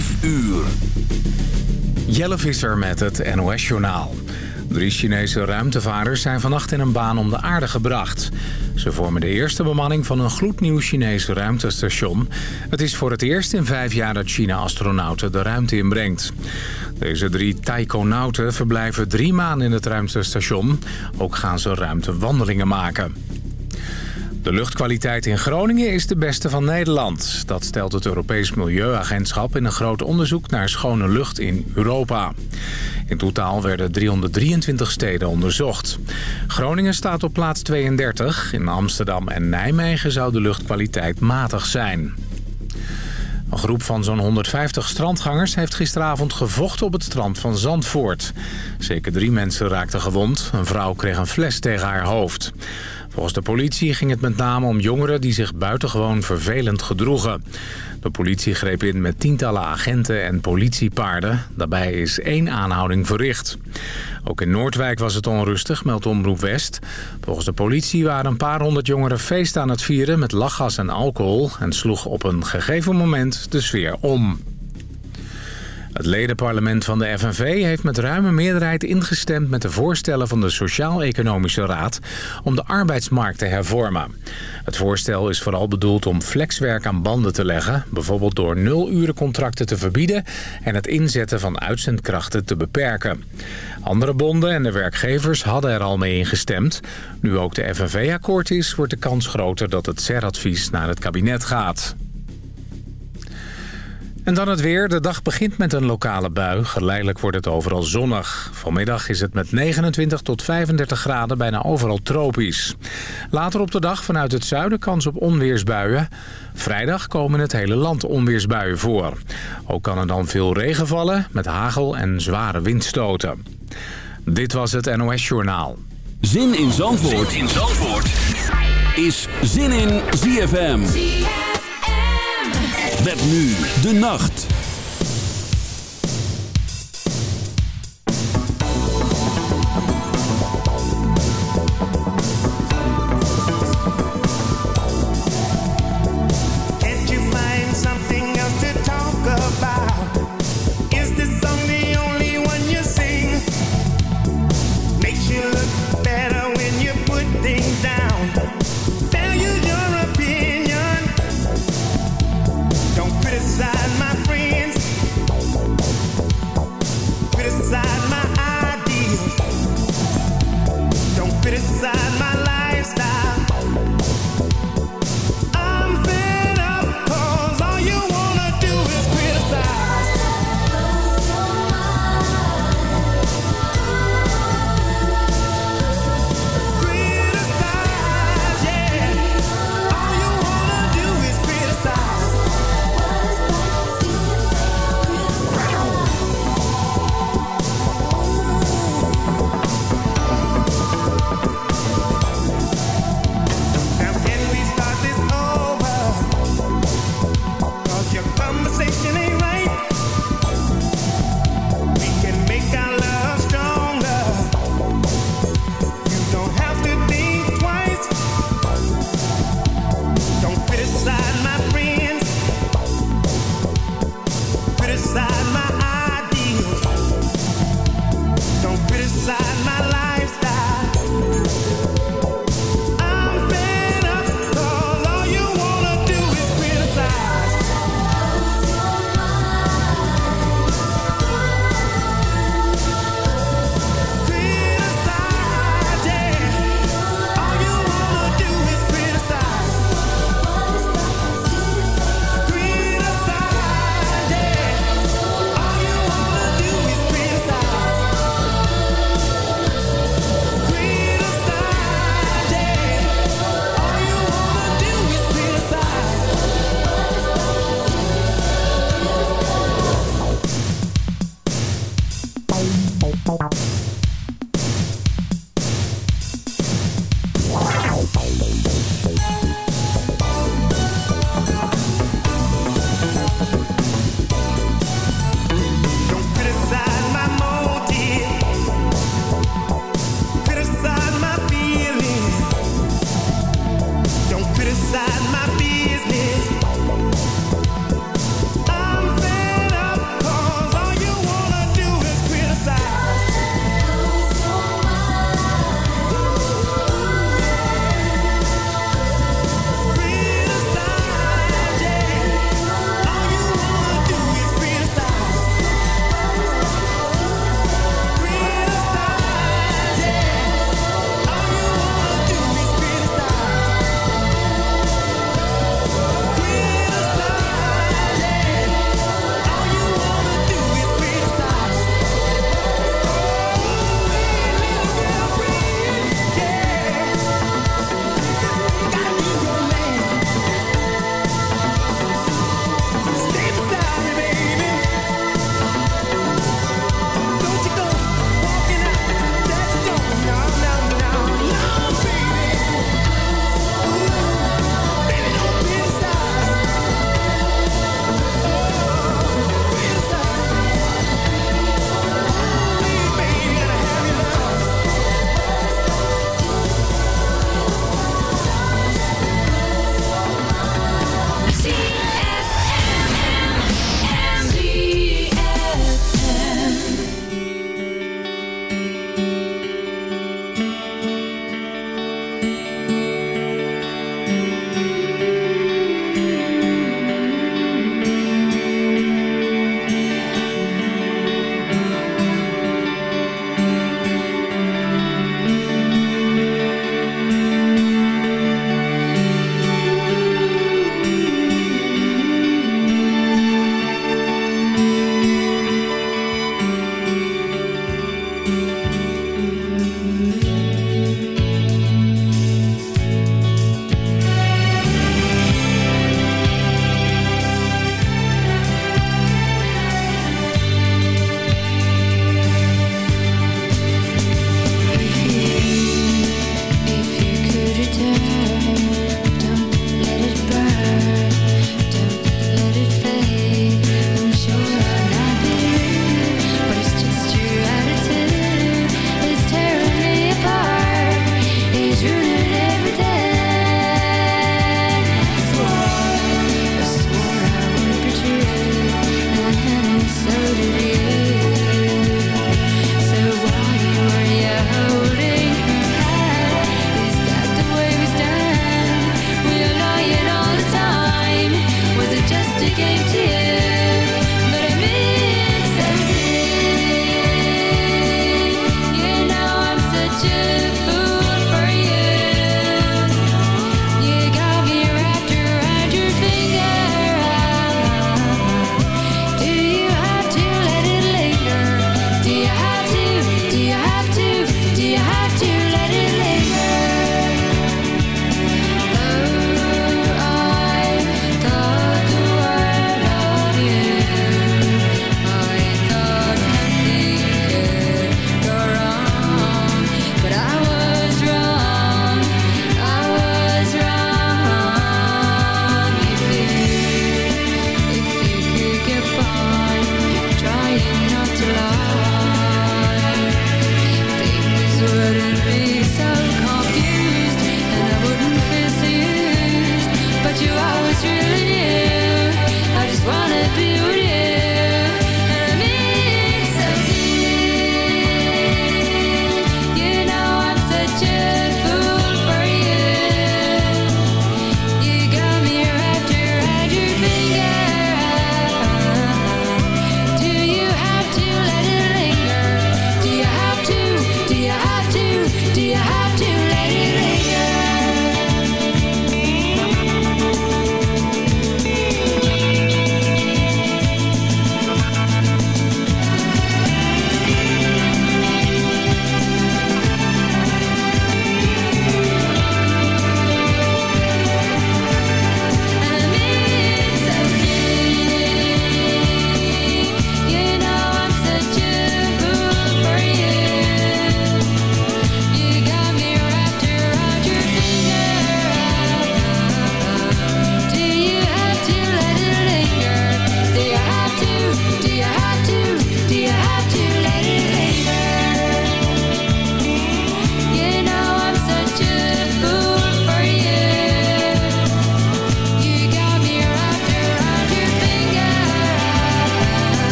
5 uur. Jelle Visser met het NOS-journaal. Drie Chinese ruimtevaarders zijn vannacht in een baan om de aarde gebracht. Ze vormen de eerste bemanning van een gloednieuw Chinese ruimtestation. Het is voor het eerst in vijf jaar dat China astronauten de ruimte inbrengt. Deze drie taikonauten verblijven drie maanden in het ruimtestation. Ook gaan ze ruimtewandelingen maken. De luchtkwaliteit in Groningen is de beste van Nederland. Dat stelt het Europees Milieuagentschap in een groot onderzoek naar schone lucht in Europa. In totaal werden 323 steden onderzocht. Groningen staat op plaats 32. In Amsterdam en Nijmegen zou de luchtkwaliteit matig zijn. Een groep van zo'n 150 strandgangers heeft gisteravond gevochten op het strand van Zandvoort. Zeker drie mensen raakten gewond. Een vrouw kreeg een fles tegen haar hoofd. Volgens de politie ging het met name om jongeren die zich buitengewoon vervelend gedroegen. De politie greep in met tientallen agenten en politiepaarden. Daarbij is één aanhouding verricht. Ook in Noordwijk was het onrustig, meldt Omroep West. Volgens de politie waren een paar honderd jongeren feest aan het vieren met lachgas en alcohol... en sloeg op een gegeven moment de sfeer om. Het ledenparlement van de FNV heeft met ruime meerderheid ingestemd met de voorstellen van de Sociaal-Economische Raad om de arbeidsmarkt te hervormen. Het voorstel is vooral bedoeld om flexwerk aan banden te leggen, bijvoorbeeld door nulurencontracten te verbieden en het inzetten van uitzendkrachten te beperken. Andere bonden en de werkgevers hadden er al mee ingestemd. Nu ook de FNV akkoord is, wordt de kans groter dat het CER-advies naar het kabinet gaat. En dan het weer. De dag begint met een lokale bui. Geleidelijk wordt het overal zonnig. Vanmiddag is het met 29 tot 35 graden bijna overal tropisch. Later op de dag vanuit het zuiden kans op onweersbuien. Vrijdag komen het hele land onweersbuien voor. Ook kan er dan veel regen vallen met hagel en zware windstoten. Dit was het NOS Journaal. Zin in Zandvoort, zin in Zandvoort. is Zin in ZFM. Met nu de nacht. criticize my ideals. Don't criticize my life.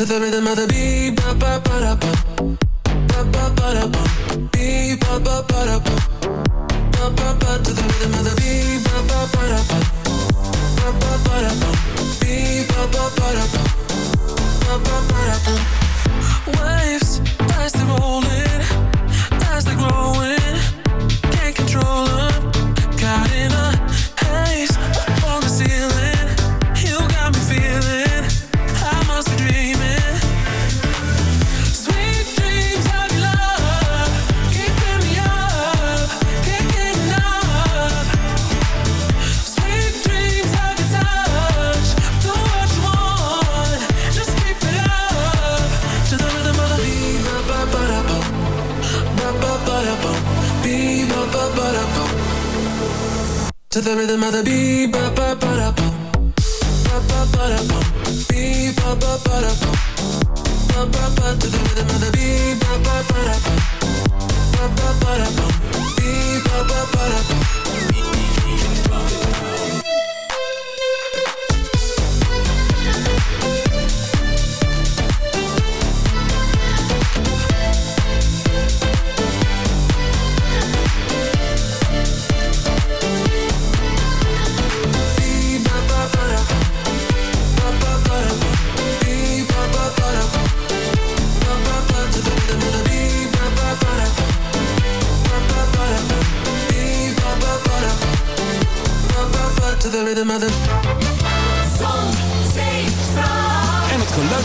To the rhythm of the beat, ba ba ba da ba, ba ba ba da ba, beat ba ba. To the rhythm of the beat, ba ba ba da ba, ba ba ba. Waves as they're rolling, as they're growing. To the rhythm of the beat, ba ba ba da bum. Ba ba ba da pa Beat, ba ba ba da pa Ba ba ba to the rhythm of the beat, ba ba ba da pa Ba ba ba da ba, Beat, ba ba ba da ba.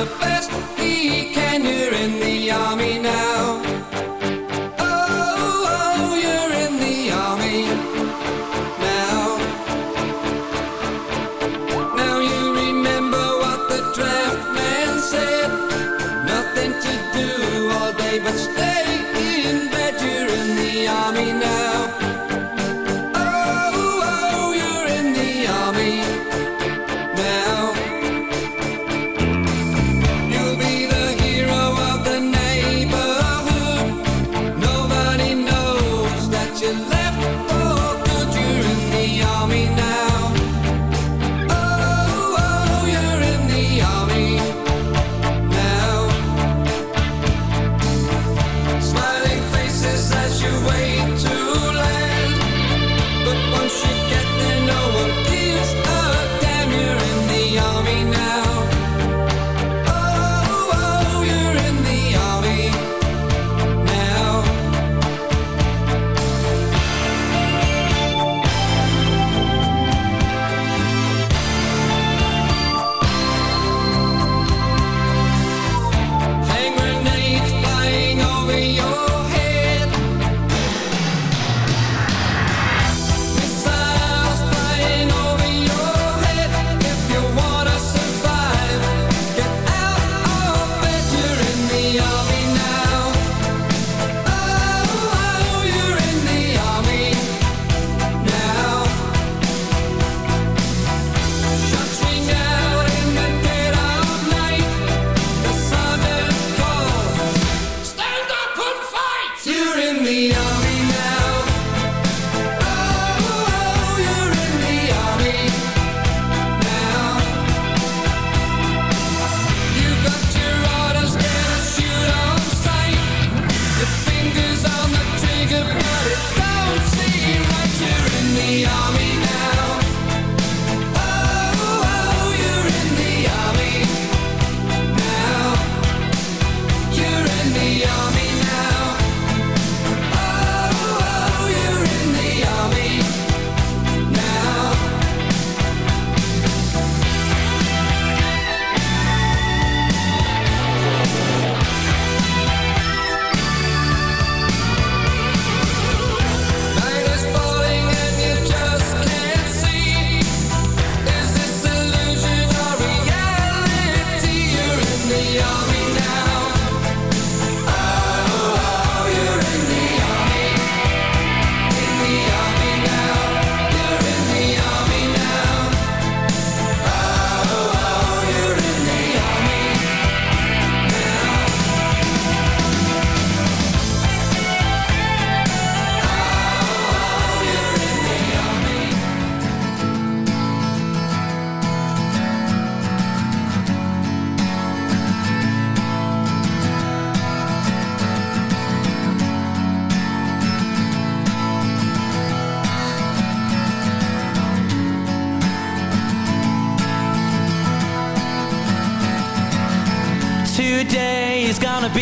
the best.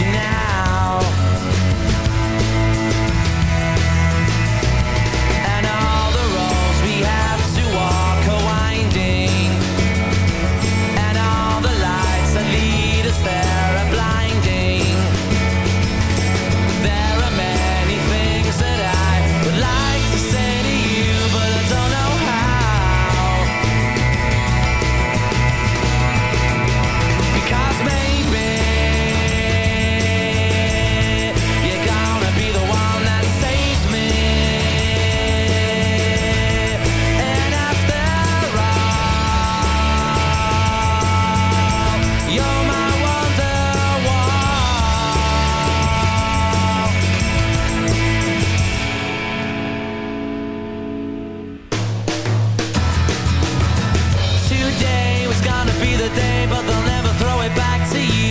now.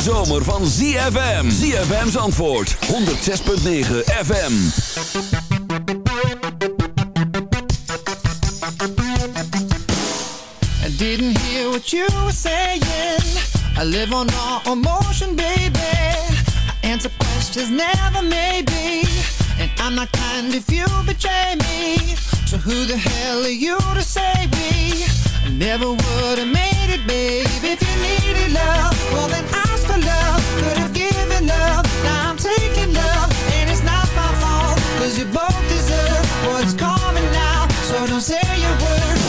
Zomer van ZFM. ZFM's antwoord, 106.9 FM. I didn't hear what you were saying. I live on all emotion, baby. I answer questions, never maybe. And I'm not kind if you betray me. So who the hell are you to say we? I never would have made it, babe. If you needed love, well then ask for love. Could have given love, now I'm taking love. And it's not my fault, you both deserve what's coming now. So don't say your word.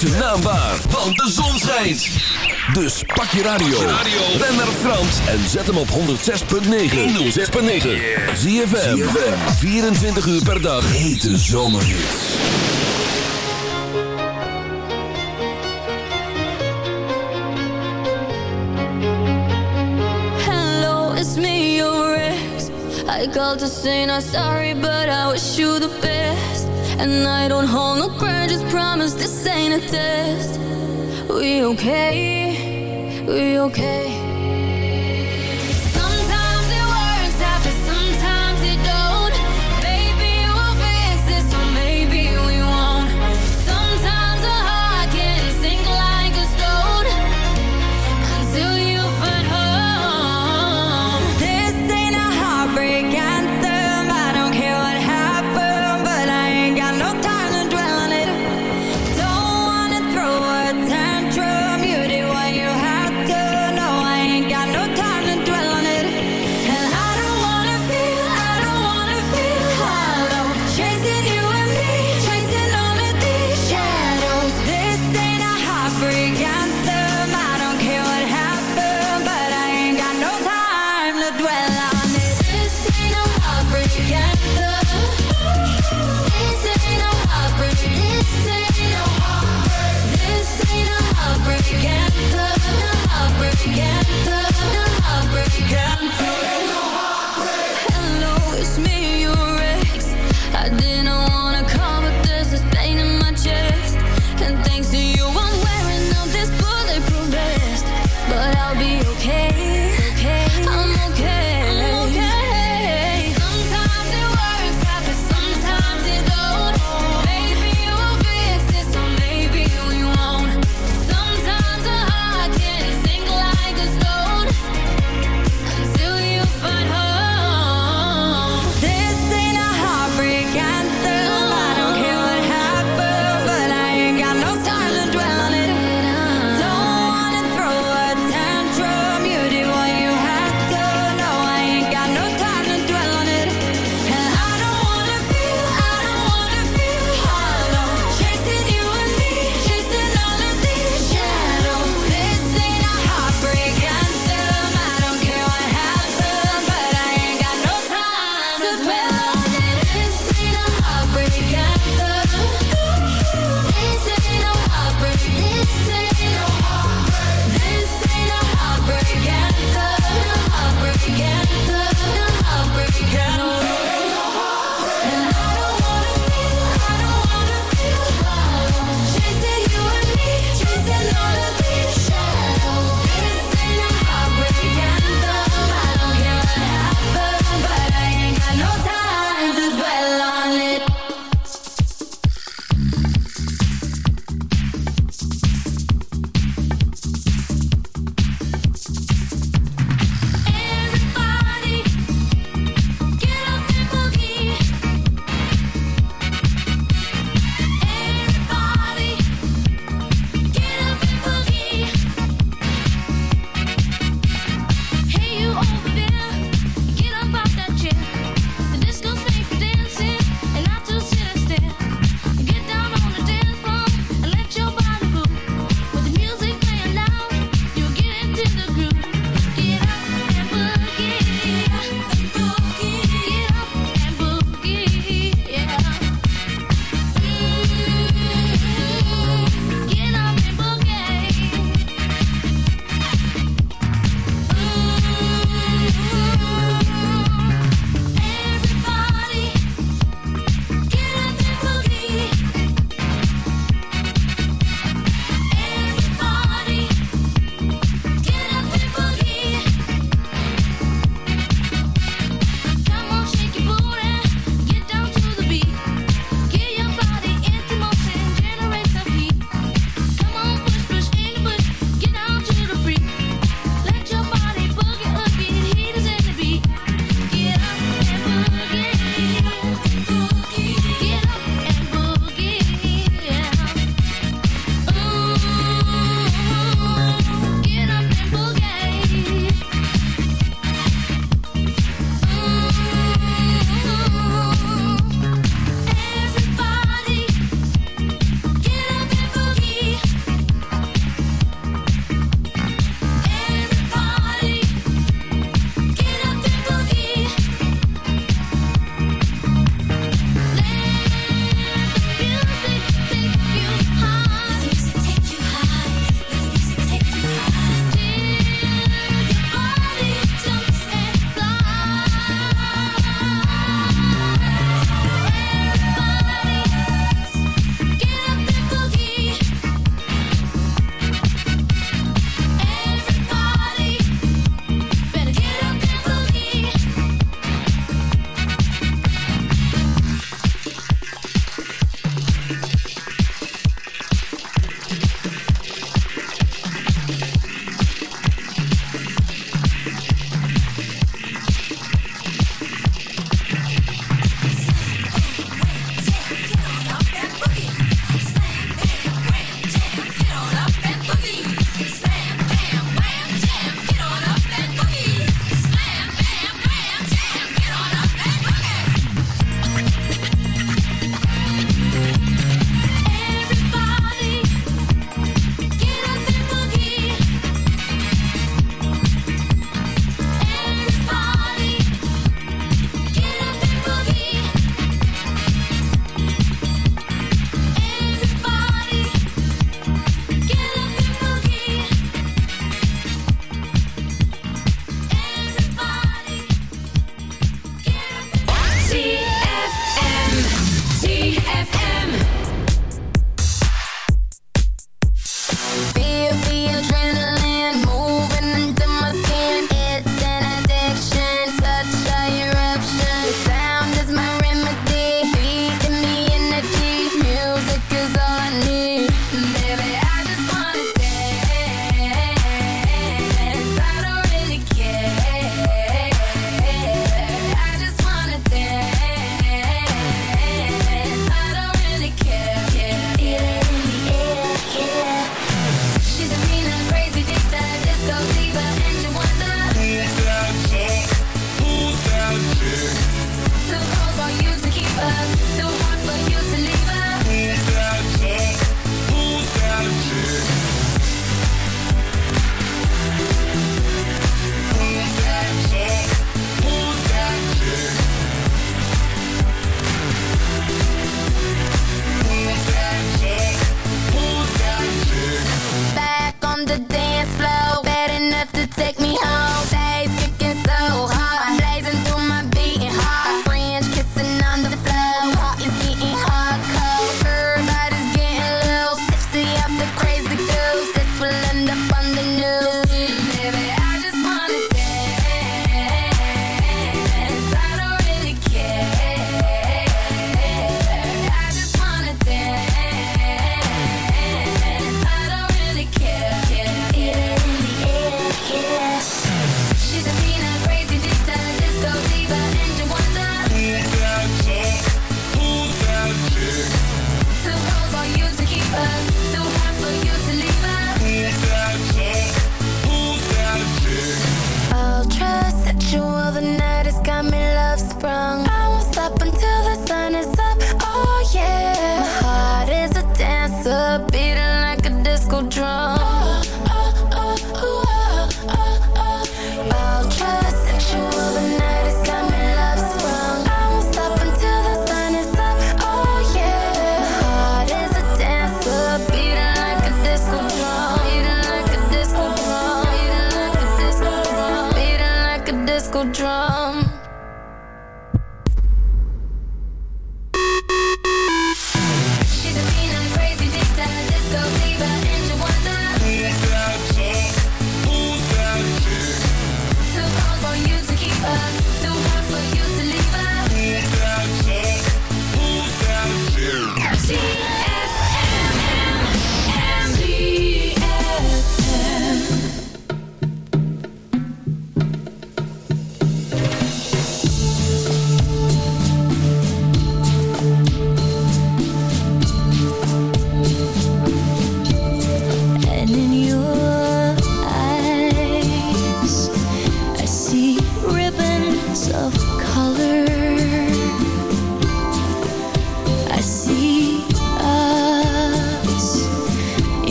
zijn naam waar, want de zon schijnt. Dus pak je radio, ben naar Frans en zet hem op 106.9. 106.9. Zie je 24 uur per dag. Hete zomerhits. Hello, it's me, your ex. I called to say not sorry, but I wish you the best. And I don't hold no grudges, promise this ain't a test. We okay, we okay.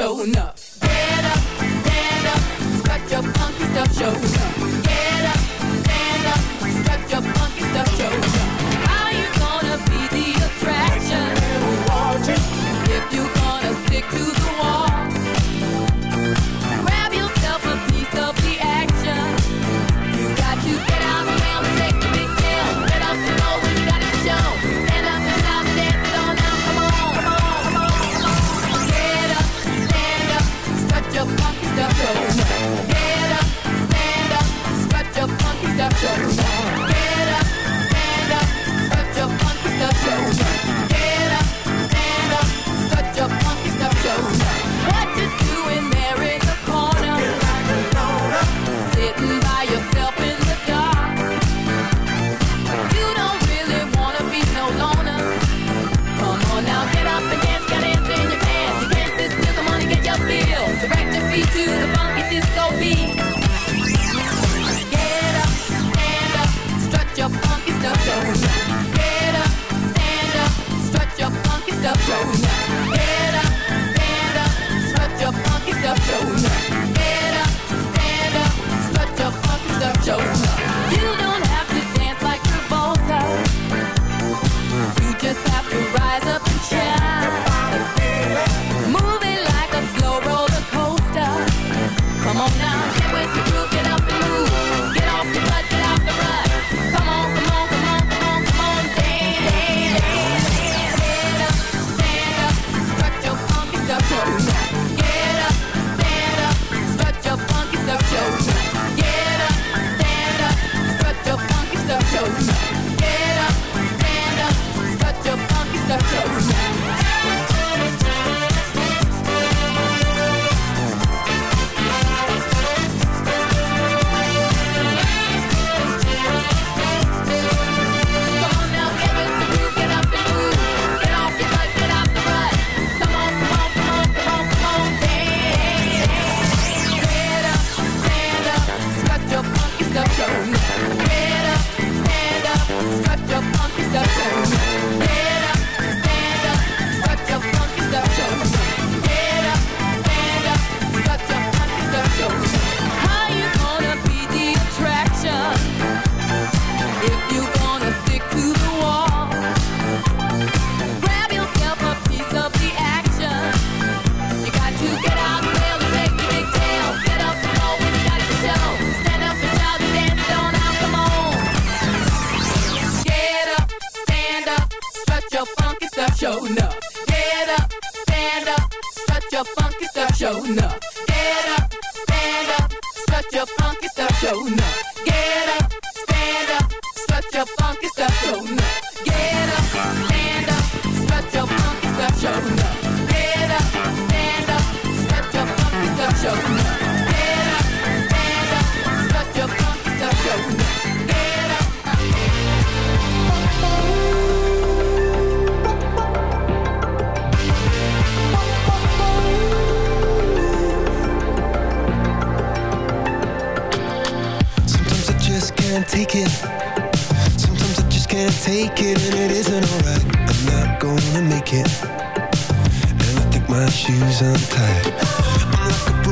showing up. Get up, stand up, strut your funky stuff, showing up. Get up, stand up, strut your funky Jack.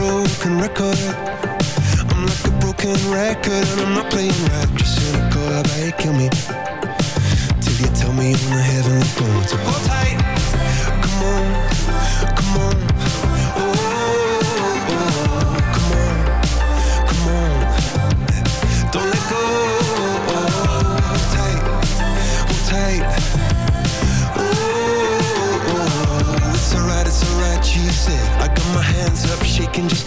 broken record. I'm like a broken record and I'm not playing right. Just cynical I you kill me. Till you tell me you're on the heavenly phone. So hold tight, come on.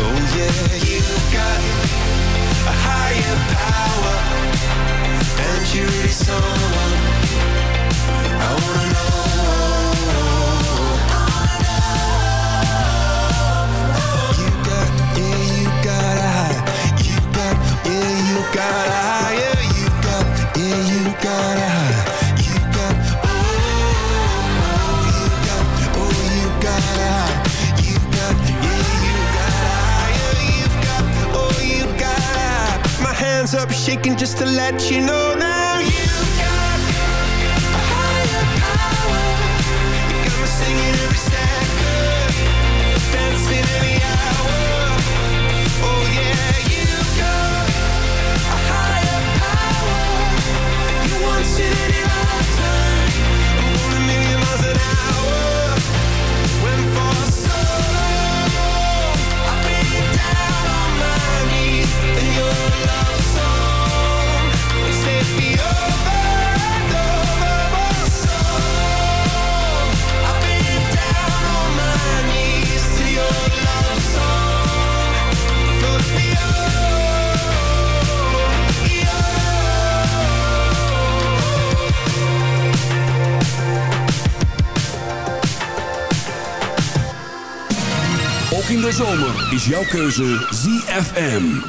Oh yeah, you've got a higher power. And you're really someone I wanna know. Shaking just to let you know jouw keuze ZFM.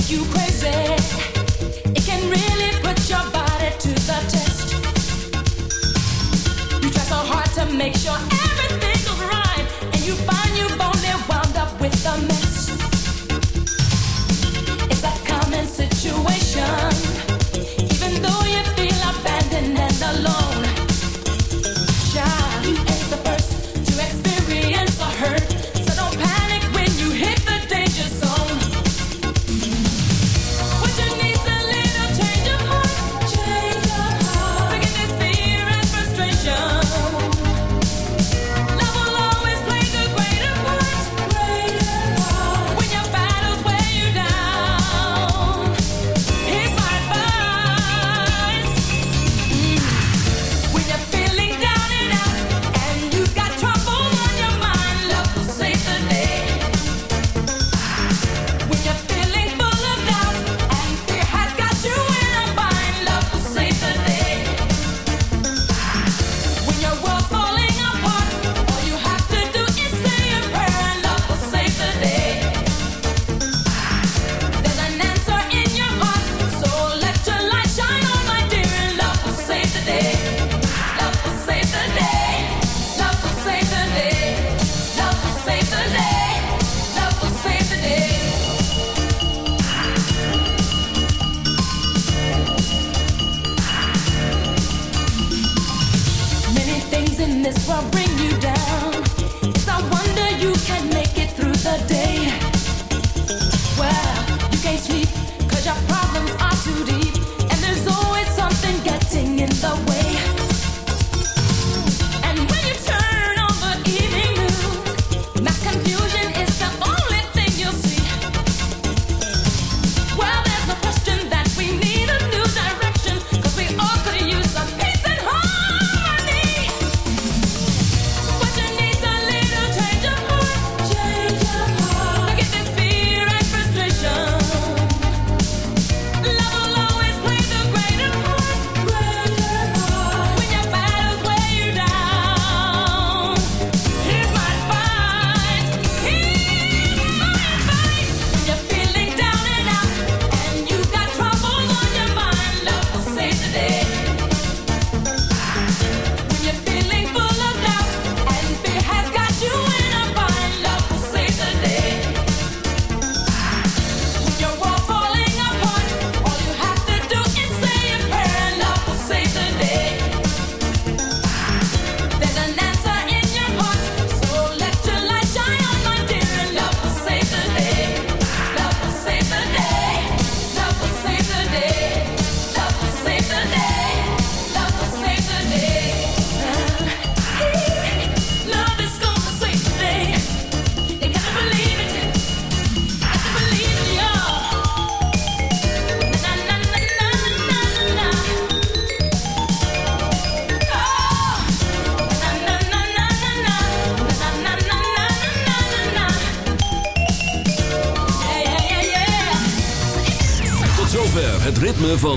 make you crazy.